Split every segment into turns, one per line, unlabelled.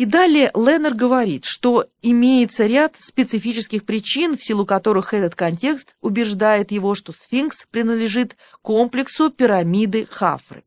И далее Леннер говорит, что имеется ряд специфических причин, в силу которых этот контекст убеждает его, что сфинкс принадлежит комплексу пирамиды Хафры.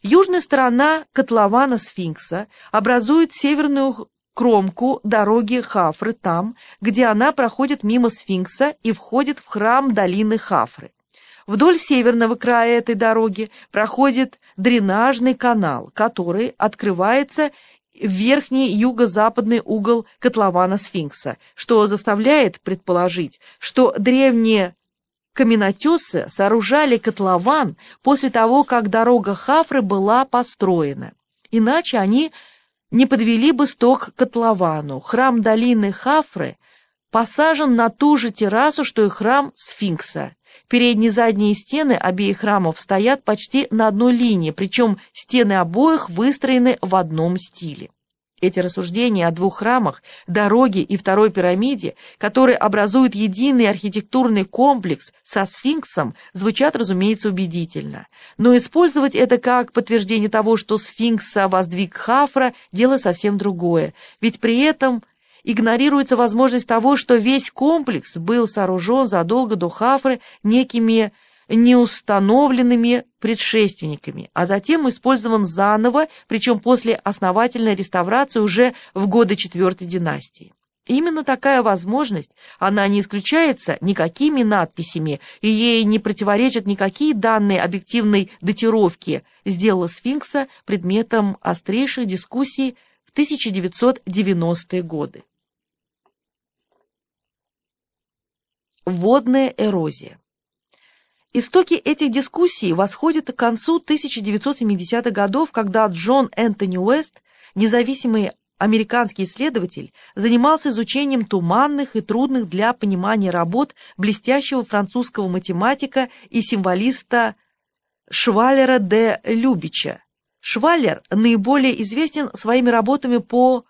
Южная сторона котлована сфинкса образует северную кромку дороги Хафры там, где она проходит мимо сфинкса и входит в храм долины Хафры. Вдоль северного края этой дороги проходит дренажный канал, который открывается верхний юго-западный угол котлована сфинкса, что заставляет предположить, что древние каменотесы сооружали котлован после того, как дорога Хафры была построена. Иначе они не подвели бы сток к котловану. Храм долины Хафры посажен на ту же террасу, что и храм Сфинкса. Передние и задние стены обеих храмов стоят почти на одной линии, причем стены обоих выстроены в одном стиле. Эти рассуждения о двух храмах, дороге и второй пирамиде, которые образуют единый архитектурный комплекс со сфинксом, звучат, разумеется, убедительно. Но использовать это как подтверждение того, что сфинкса воздвиг Хафра, дело совсем другое. Ведь при этом игнорируется возможность того, что весь комплекс был сооружен задолго до Хафры некими неустановленными предшественниками, а затем использован заново, причем после основательной реставрации уже в годы четвертой династии. Именно такая возможность, она не исключается никакими надписями, и ей не противоречат никакие данные объективной датировки, сделала сфинкса предметом острейших дискуссий в 1990-е годы. Водная эрозия Истоки этих дискуссий восходят к концу 1970-х годов, когда Джон Энтони Уэст, независимый американский исследователь, занимался изучением туманных и трудных для понимания работ блестящего французского математика и символиста Швалера де Любича. Швалер наиболее известен своими работами по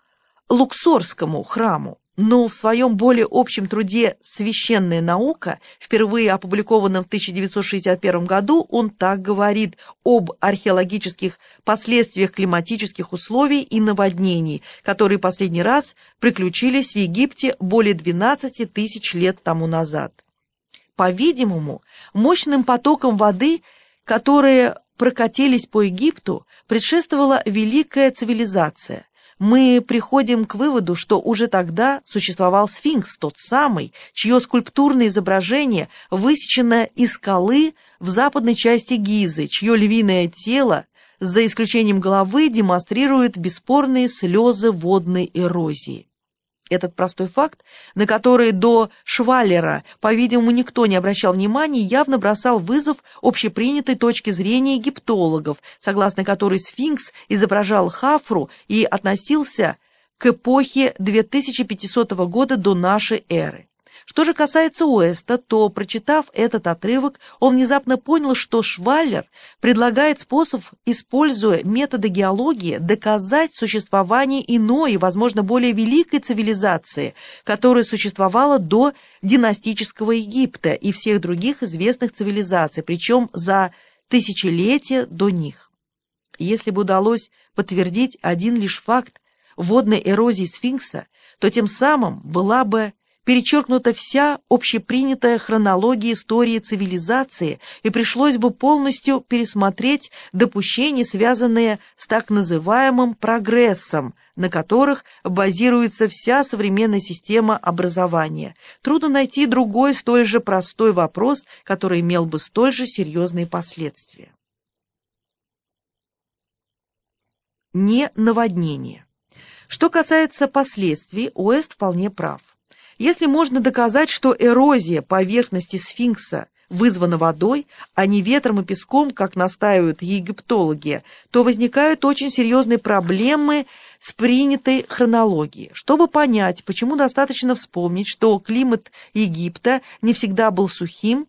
Луксорскому храму, но в своем более общем труде «Священная наука», впервые опубликованном в 1961 году, он так говорит об археологических последствиях климатических условий и наводнений, которые последний раз приключились в Египте более 12 тысяч лет тому назад. По-видимому, мощным потоком воды, которые прокатились по Египту, предшествовала великая цивилизация – мы приходим к выводу, что уже тогда существовал сфинкс, тот самый, чье скульптурное изображение высечено из скалы в западной части Гизы, чье львиное тело, за исключением головы, демонстрирует бесспорные слезы водной эрозии. Этот простой факт, на который до Шваллера, по-видимому, никто не обращал внимания, явно бросал вызов общепринятой точке зрения египтологов, согласно которой сфинкс изображал Хафру и относился к эпохе 2500 года до нашей эры. Что же касается Уэста, то, прочитав этот отрывок, он внезапно понял, что Шваллер предлагает способ, используя методы геологии, доказать существование иной, возможно, более великой цивилизации, которая существовала до династического Египта и всех других известных цивилизаций, причем за тысячелетия до них. Если бы удалось подтвердить один лишь факт водной эрозии сфинкса, то тем самым была бы перечеркнута вся общепринятая хронология истории цивилизации, и пришлось бы полностью пересмотреть допущения, связанные с так называемым прогрессом, на которых базируется вся современная система образования. Трудно найти другой столь же простой вопрос, который имел бы столь же серьезные последствия. Не наводнение. Что касается последствий, Уэст вполне прав. Если можно доказать, что эрозия поверхности сфинкса вызвана водой, а не ветром и песком, как настаивают египтологи, то возникают очень серьезные проблемы с принятой хронологией. Чтобы понять, почему достаточно вспомнить, что климат Египта не всегда был сухим,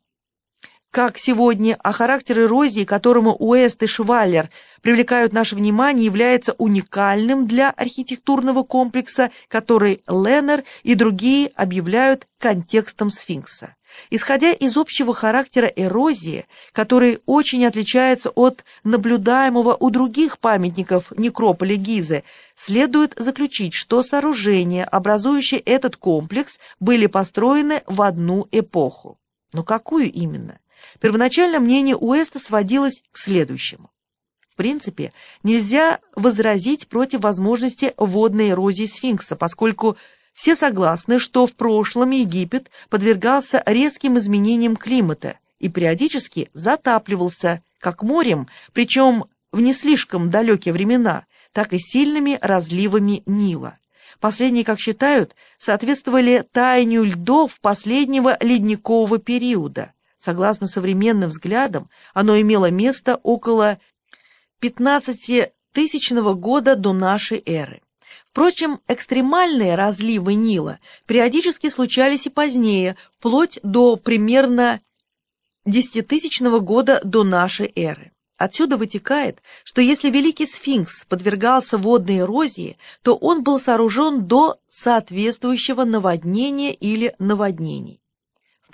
как сегодня, а характер эрозии, которому Уэст и Шваллер привлекают наше внимание, является уникальным для архитектурного комплекса, который Леннер и другие объявляют контекстом сфинкса. Исходя из общего характера эрозии, который очень отличается от наблюдаемого у других памятников некрополя Гизы, следует заключить, что сооружения, образующие этот комплекс, были построены в одну эпоху. Но какую именно? Первоначально мнение Уэста сводилось к следующему. В принципе, нельзя возразить против возможности водной эрозии сфинкса, поскольку все согласны, что в прошлом Египет подвергался резким изменениям климата и периодически затапливался как морем, причем в не слишком далекие времена, так и сильными разливами Нила. Последние, как считают, соответствовали таянию льдов последнего ледникового периода. Согласно современным взглядам, оно имело место около 15 тысячного года до нашей эры. Впрочем, экстремальные разливы Нила периодически случались и позднее, вплоть до примерно десятитысячного года до нашей эры. Отсюда вытекает, что если Великий Сфинкс подвергался водной эрозии, то он был сооружен до соответствующего наводнения или наводнений.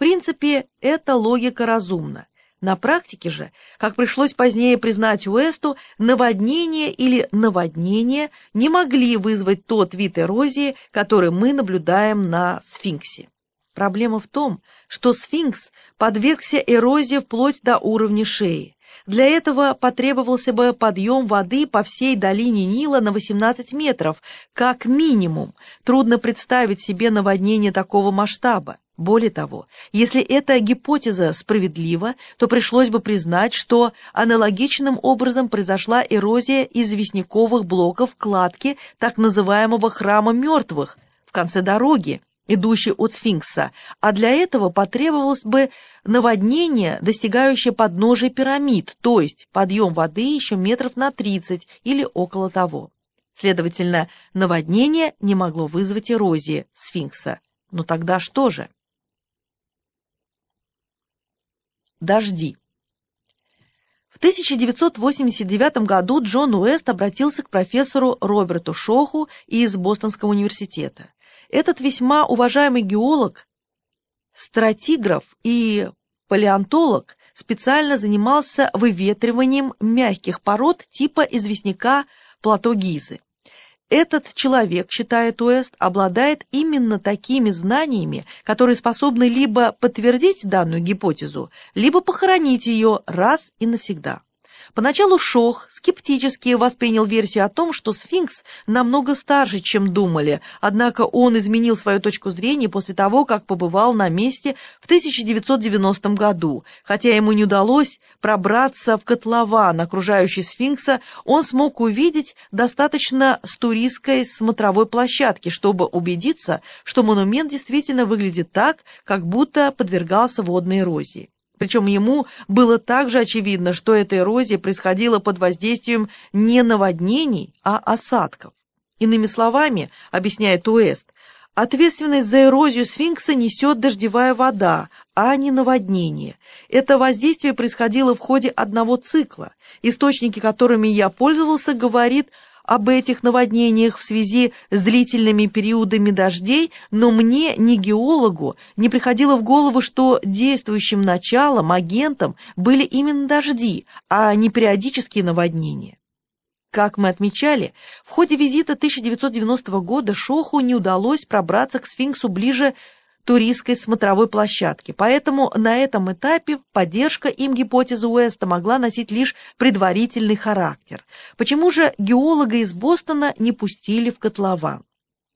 Принципе, эта логика разумна. На практике же, как пришлось позднее признать Уэсту, наводнение или наводнение не могли вызвать тот вид эрозии, который мы наблюдаем на сфинксе. Проблема в том, что сфинкс подвергся эрозии вплоть до уровня шеи. Для этого потребовался бы подъем воды по всей долине Нила на 18 метров, как минимум. Трудно представить себе наводнение такого масштаба. Более того, если эта гипотеза справедлива, то пришлось бы признать, что аналогичным образом произошла эрозия известняковых блоков кладки так называемого храма мертвых в конце дороги, идущей от сфинкса, а для этого потребовалось бы наводнение, достигающее подножия пирамид, то есть подъем воды еще метров на 30 или около того. Следовательно, наводнение не могло вызвать эрозии сфинкса. Но тогда что же? Дожди. В 1989 году Джон Уэст обратился к профессору Роберту Шоху из Бостонского университета. Этот весьма уважаемый геолог, стратиграф и палеонтолог специально занимался выветриванием мягких пород типа известняка плато Гизы. Этот человек, считает Уэст, обладает именно такими знаниями, которые способны либо подтвердить данную гипотезу, либо похоронить ее раз и навсегда. Поначалу Шох скептически воспринял версию о том, что сфинкс намного старше, чем думали, однако он изменил свою точку зрения после того, как побывал на месте в 1990 году. Хотя ему не удалось пробраться в котлован, окружающий сфинкса, он смог увидеть достаточно с туристской смотровой площадки, чтобы убедиться, что монумент действительно выглядит так, как будто подвергался водной эрозии. Причем ему было также очевидно, что эта эрозия происходила под воздействием не наводнений, а осадков. Иными словами, объясняет Уэст, ответственность за эрозию сфинкса несет дождевая вода, а не наводнение. Это воздействие происходило в ходе одного цикла. Источники, которыми я пользовался, говорит об этих наводнениях в связи с длительными периодами дождей, но мне, не геологу, не приходило в голову, что действующим началом, агентом были именно дожди, а не периодические наводнения. Как мы отмечали, в ходе визита 1990 года Шоху не удалось пробраться к сфинксу ближе туристской смотровой площадки, поэтому на этом этапе поддержка им гипотезы Уэста могла носить лишь предварительный характер. Почему же геолога из Бостона не пустили в котлован?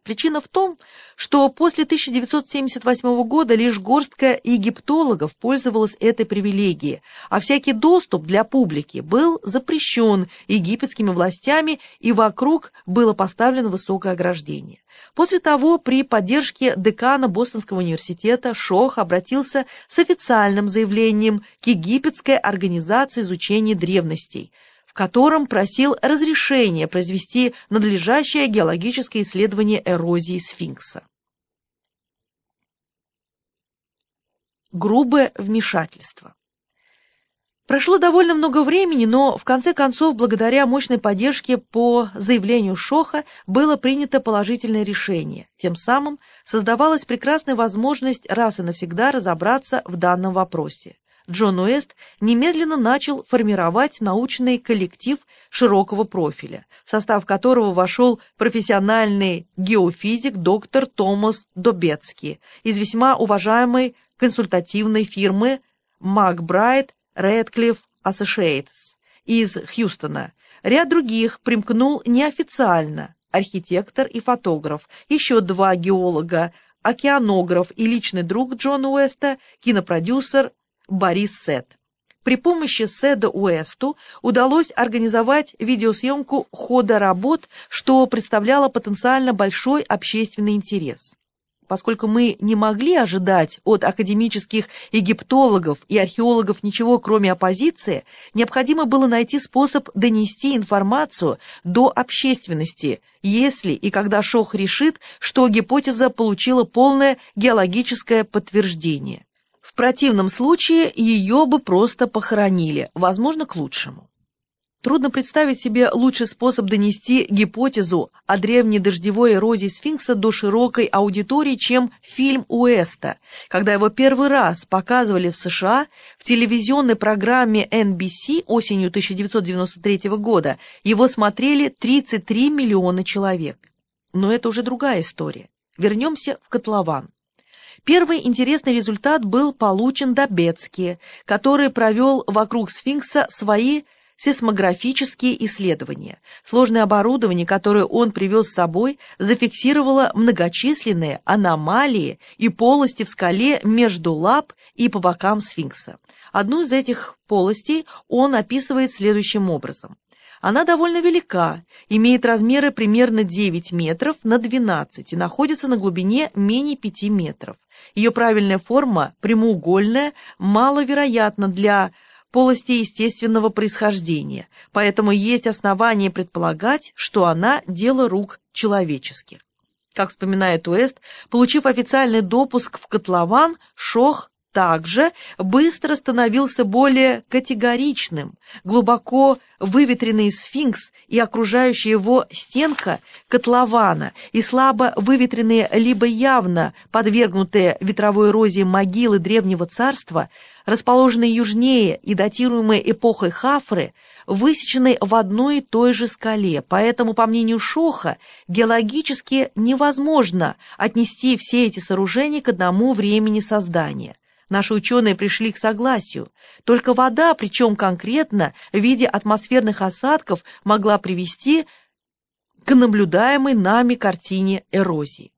Причина в том, что после 1978 года лишь горстка египтологов пользовалась этой привилегией, а всякий доступ для публики был запрещен египетскими властями и вокруг было поставлено высокое ограждение. После того при поддержке декана Бостонского университета Шох обратился с официальным заявлением к египетской организации изучения древностей – котором просил разрешения произвести надлежащее геологическое исследование эрозии сфинкса. Грубое вмешательство. Прошло довольно много времени, но в конце концов, благодаря мощной поддержке по заявлению Шоха, было принято положительное решение. Тем самым создавалась прекрасная возможность раз и навсегда разобраться в данном вопросе. Джон Уэст немедленно начал формировать научный коллектив широкого профиля, в состав которого вошел профессиональный геофизик доктор Томас Добецкий из весьма уважаемой консультативной фирмы Макбрайт Рэдклифф Associates из Хьюстона. Ряд других примкнул неофициально, архитектор и фотограф, еще два геолога, океанограф и личный друг Джона Уэста, кинопродюсер Борис Сет. При помощи Седа Уэсту удалось организовать видеосъемку хода работ, что представляло потенциально большой общественный интерес. Поскольку мы не могли ожидать от академических египтологов и археологов ничего, кроме оппозиции, необходимо было найти способ донести информацию до общественности, если и когда Шох решит, что гипотеза получила полное геологическое подтверждение. Противном случае ее бы просто похоронили, возможно, к лучшему. Трудно представить себе лучший способ донести гипотезу о древней дождевой эрозии сфинкса до широкой аудитории, чем фильм Уэста, когда его первый раз показывали в США в телевизионной программе NBC осенью 1993 года. Его смотрели 33 миллиона человек. Но это уже другая история. Вернемся в котлован. Первый интересный результат был получен Добецки, который провел вокруг сфинкса свои сейсмографические исследования. Сложное оборудование, которое он привез с собой, зафиксировало многочисленные аномалии и полости в скале между лап и по бокам сфинкса. Одну из этих полостей он описывает следующим образом. Она довольно велика, имеет размеры примерно 9 метров на 12 и находится на глубине менее 5 метров. Ее правильная форма, прямоугольная, маловероятна для полости естественного происхождения, поэтому есть основания предполагать, что она – дело рук человеческих. Как вспоминает Уэст, получив официальный допуск в котлован, Шох также быстро становился более категоричным. Глубоко выветренный сфинкс и окружающая его стенка котлована и слабо выветренные либо явно подвергнутые ветровой эрозии могилы древнего царства, расположенные южнее и датируемые эпохой Хафры, высечены в одной и той же скале, поэтому, по мнению Шоха, геологически невозможно отнести все эти сооружения к одному времени создания. Наши ученые пришли к согласию. Только вода, причем конкретно в виде атмосферных осадков, могла привести к наблюдаемой нами картине эрозии.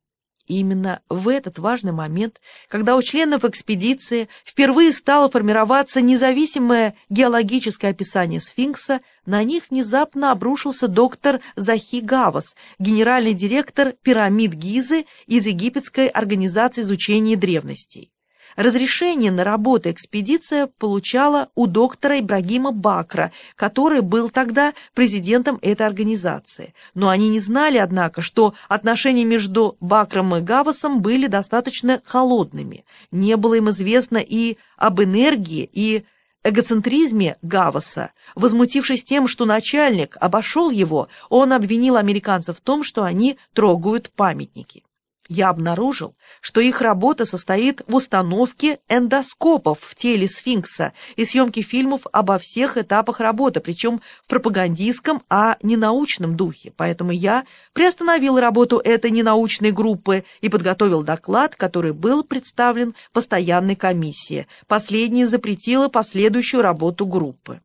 Именно в этот важный момент, когда у членов экспедиции впервые стало формироваться независимое геологическое описание сфинкса, на них внезапно обрушился доктор Захи Гавас, генеральный директор пирамид Гизы из Египетской организации изучения древностей. Разрешение на работу экспедиция получала у доктора Ибрагима Бакра, который был тогда президентом этой организации. Но они не знали, однако, что отношения между Бакром и Гавасом были достаточно холодными. Не было им известно и об энергии, и эгоцентризме Гаваса. Возмутившись тем, что начальник обошел его, он обвинил американцев в том, что они трогают памятники я обнаружил, что их работа состоит в установке эндоскопов в теле сфинкса и съемке фильмов обо всех этапах работы, причем в пропагандистском, а не научном духе. Поэтому я приостановил работу этой ненаучной группы и подготовил доклад, который был представлен постоянной комиссии. Последняя запретила последующую работу группы.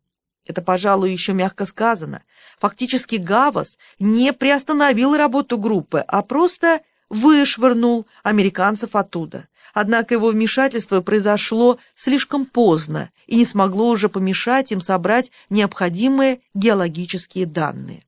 Это, пожалуй, еще мягко сказано. Фактически Гавас не приостановил работу группы, а просто вышвырнул американцев оттуда. Однако его вмешательство произошло слишком поздно и не смогло уже помешать им собрать необходимые геологические данные.